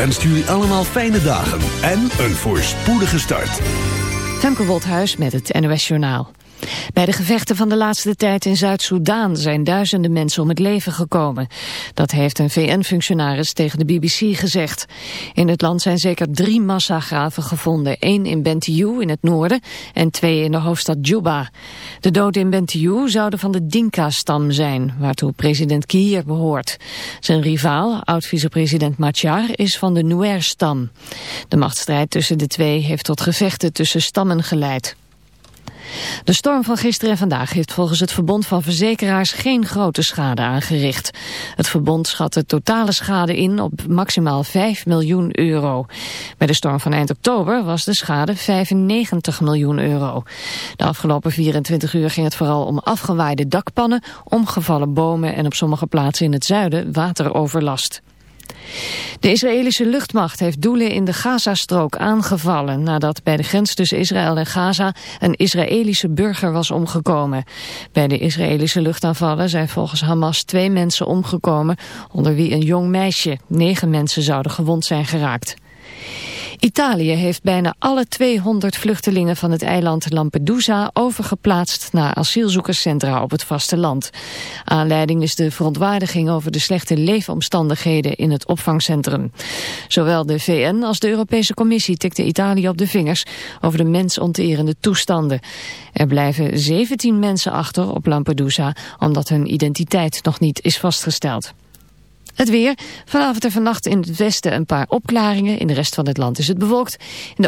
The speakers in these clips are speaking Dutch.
wenst jullie allemaal fijne dagen en een voorspoedige start. Femke Wolthuis met het NOS Journaal. Bij de gevechten van de laatste tijd in Zuid-Soedan zijn duizenden mensen om het leven gekomen. Dat heeft een VN-functionaris tegen de BBC gezegd. In het land zijn zeker drie massagraven gevonden. één in Bentiu in het noorden en twee in de hoofdstad Juba. De doden in Bentiu zouden van de Dinka-stam zijn, waartoe president Kier behoort. Zijn rivaal, oud-vicepresident Machar, is van de Nuer-stam. De machtsstrijd tussen de twee heeft tot gevechten tussen stammen geleid. De storm van gisteren en vandaag heeft volgens het Verbond van Verzekeraars geen grote schade aangericht. Het Verbond schat de totale schade in op maximaal 5 miljoen euro. Bij de storm van eind oktober was de schade 95 miljoen euro. De afgelopen 24 uur ging het vooral om afgewaaide dakpannen, omgevallen bomen en op sommige plaatsen in het zuiden wateroverlast. De Israëlische luchtmacht heeft doelen in de Gazastrook aangevallen... nadat bij de grens tussen Israël en Gaza een Israëlische burger was omgekomen. Bij de Israëlische luchtaanvallen zijn volgens Hamas twee mensen omgekomen... onder wie een jong meisje. Negen mensen zouden gewond zijn geraakt. Italië heeft bijna alle 200 vluchtelingen van het eiland Lampedusa overgeplaatst naar asielzoekerscentra op het vasteland. Aanleiding is de verontwaardiging over de slechte leefomstandigheden in het opvangcentrum. Zowel de VN als de Europese Commissie tikten Italië op de vingers over de mensonterende toestanden. Er blijven 17 mensen achter op Lampedusa omdat hun identiteit nog niet is vastgesteld. Het weer. Vanavond en vannacht in het westen een paar opklaringen. In de rest van het land is het bewolkt. In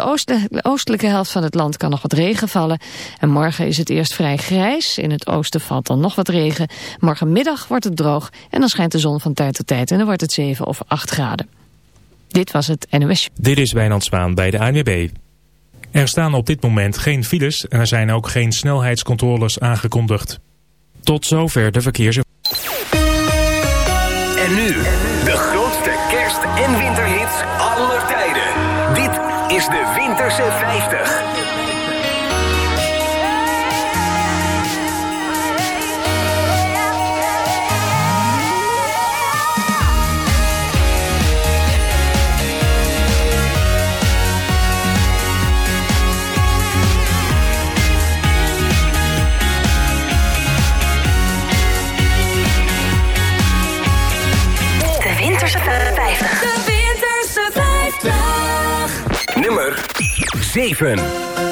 de oostelijke helft van het land kan nog wat regen vallen. En morgen is het eerst vrij grijs. In het oosten valt dan nog wat regen. Morgenmiddag wordt het droog. En dan schijnt de zon van tijd tot tijd. En dan wordt het 7 of 8 graden. Dit was het NOS. Dit is Wijnand Zwaan bij de ANWB. Er staan op dit moment geen files en er zijn ook geen snelheidscontroles aangekondigd. Tot zover de verkeers... winterhits aller tijden. Dit is de Winterse 50. 7.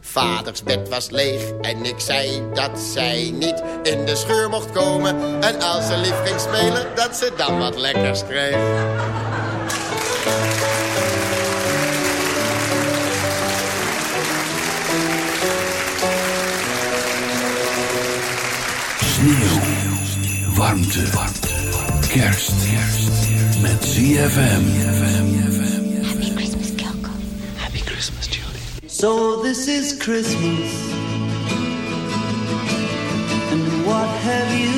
Vaders bed was leeg en ik zei dat zij niet in de scheur mocht komen. En als ze lief ging spelen, dat ze dan wat lekkers kreeg. Sneeuw, warmte, warmte kerst, met ZFM. So this is Christmas. And what have you?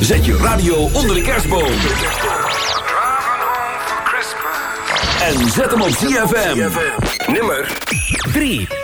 Zet je radio onder de kerstboom. En zet hem op ZFM. Nummer 3.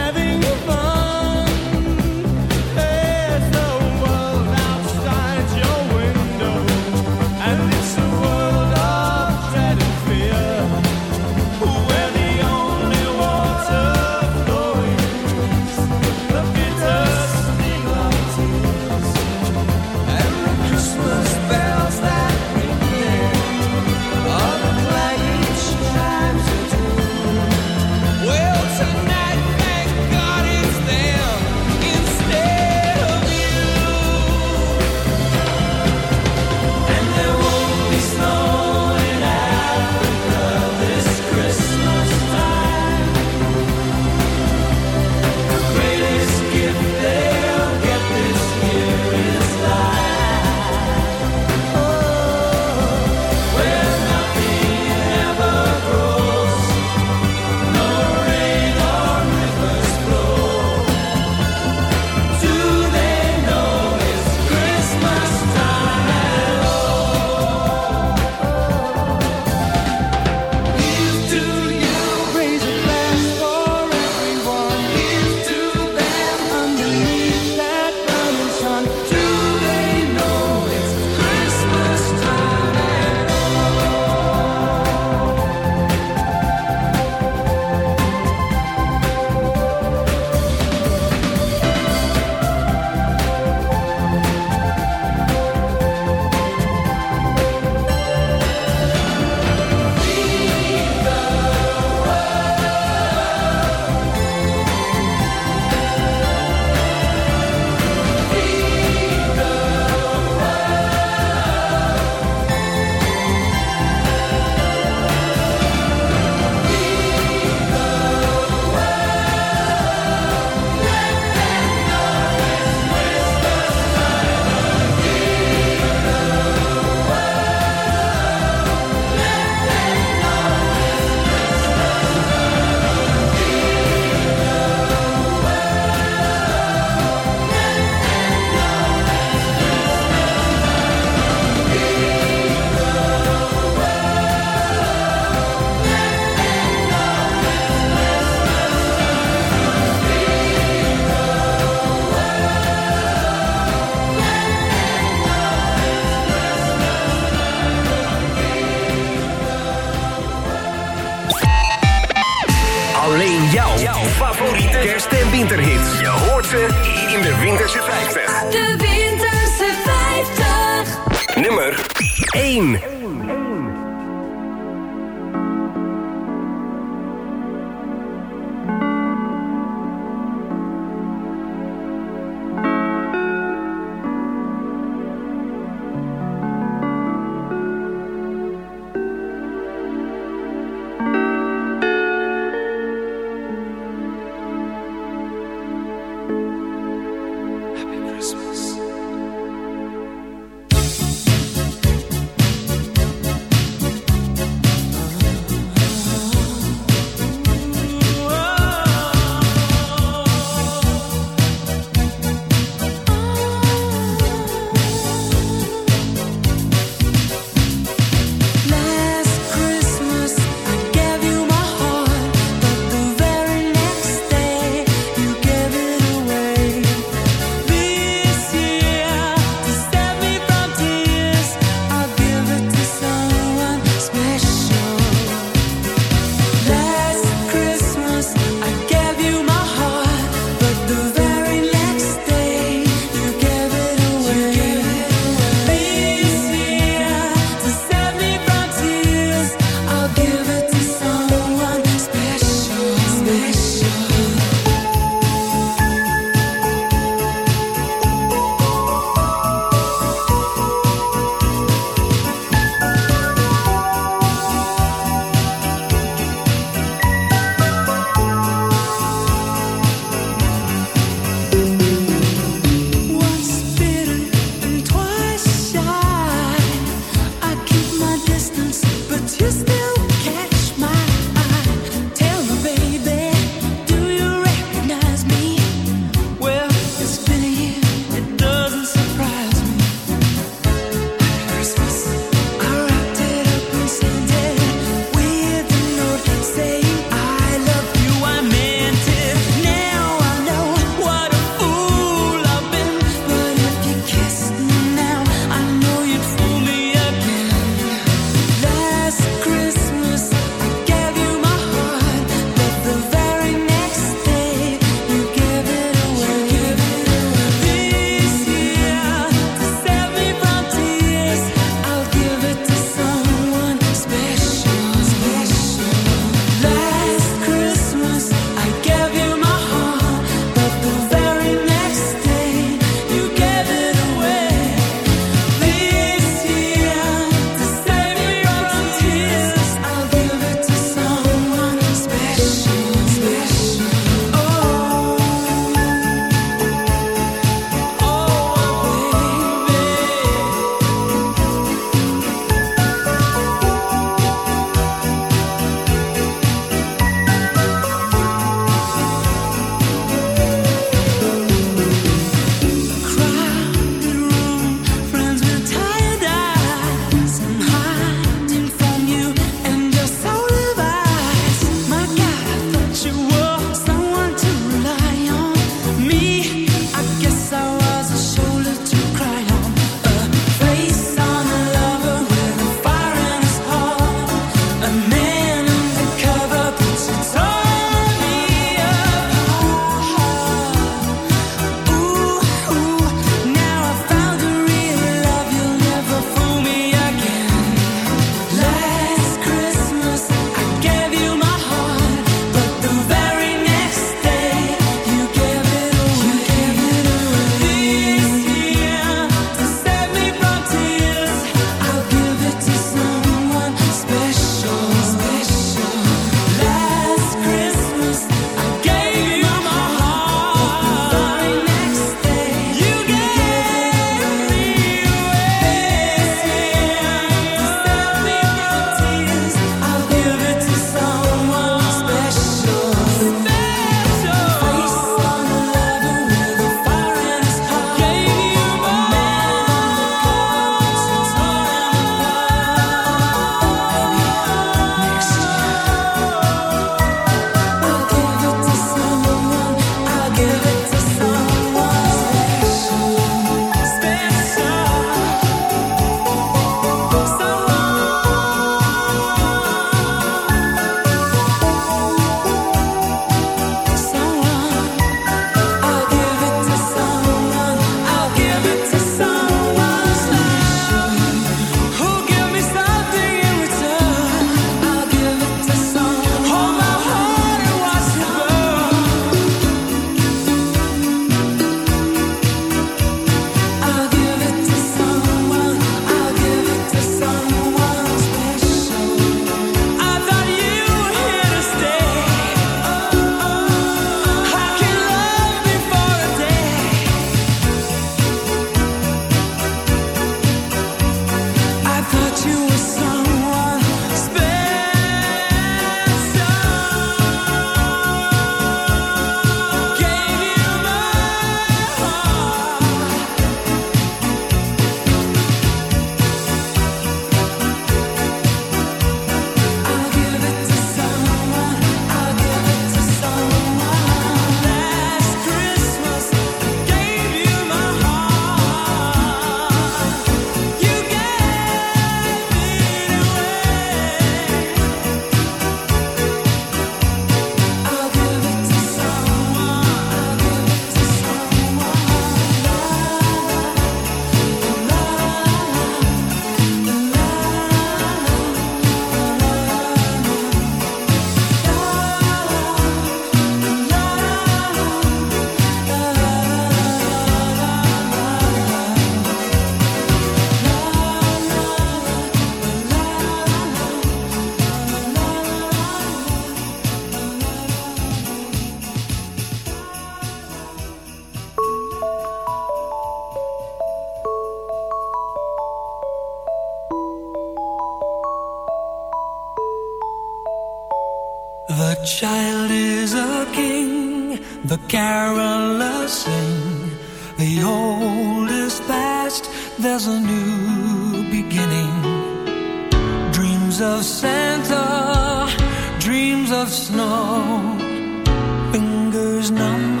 Fingers numb,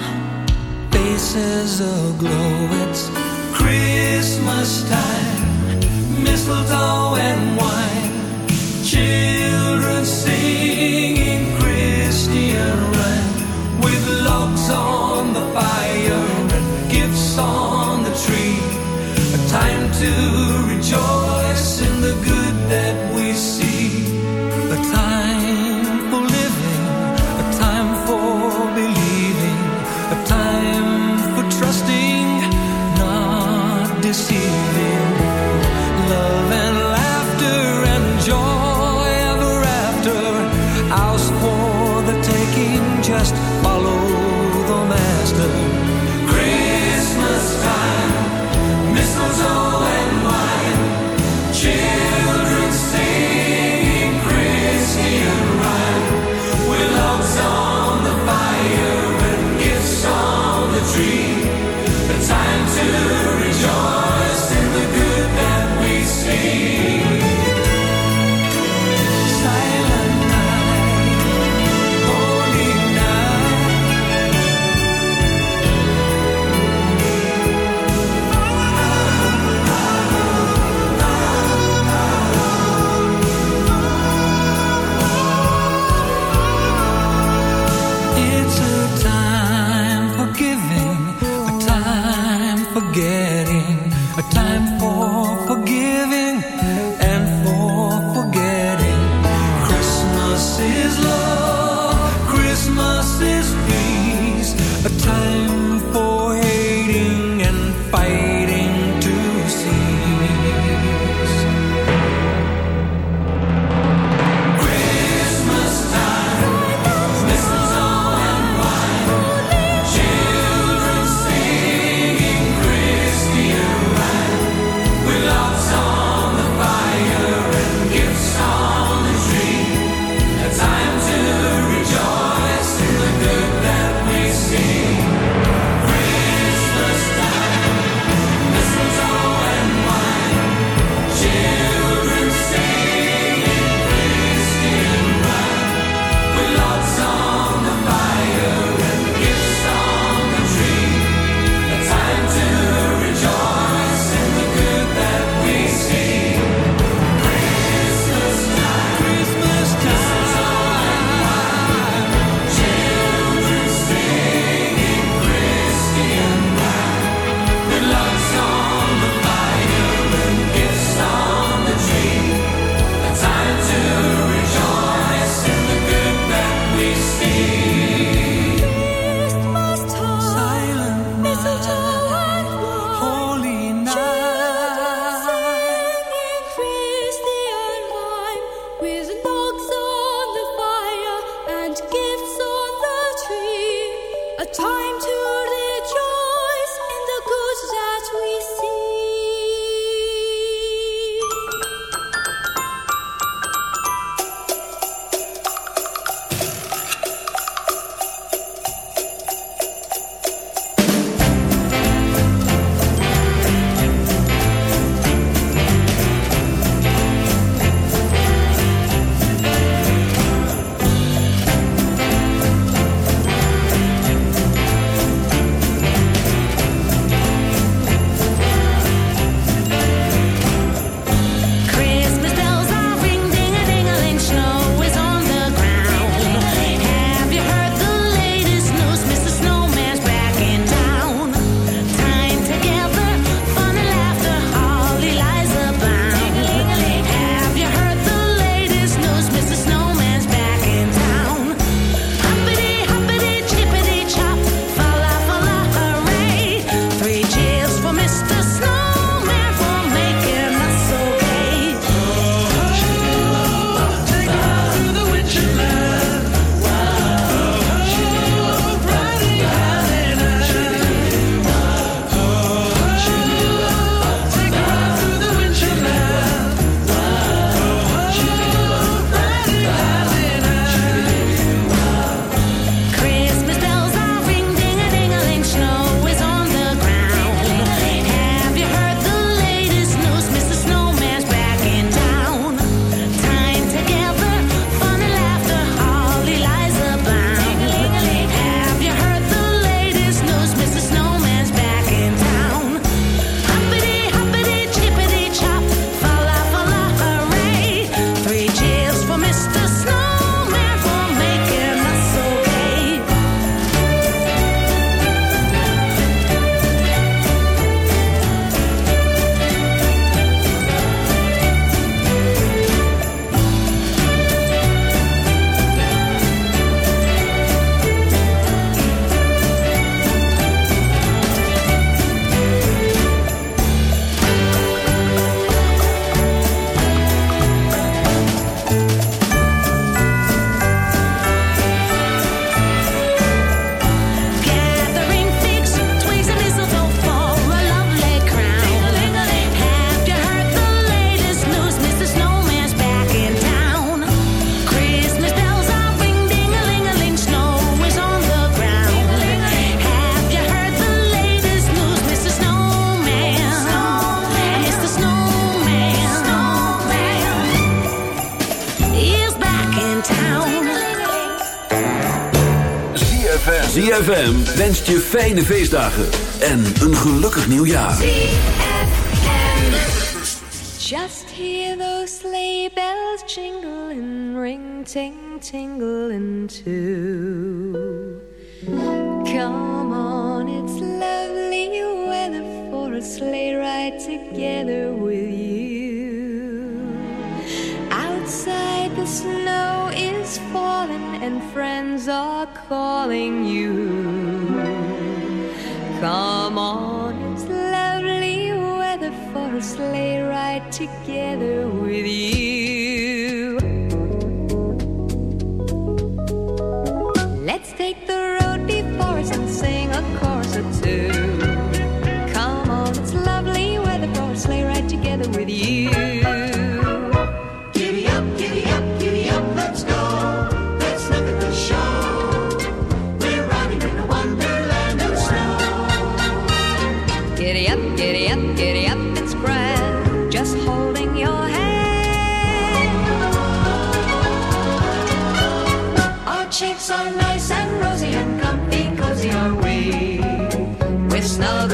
faces aglow. It's Christmas time, mistletoe and wine. Children singing Christian rhyme with logs on the fire and gifts on the tree. A time to rejoice Je fijne feestdagen en een gelukkig nieuwjaar. Just hear those sleigh bells jingle and ring ting tingle into. Come on. cheeks are nice and rosy and comfy, cozy are we. With snuggle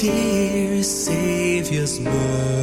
dear Savior's birth.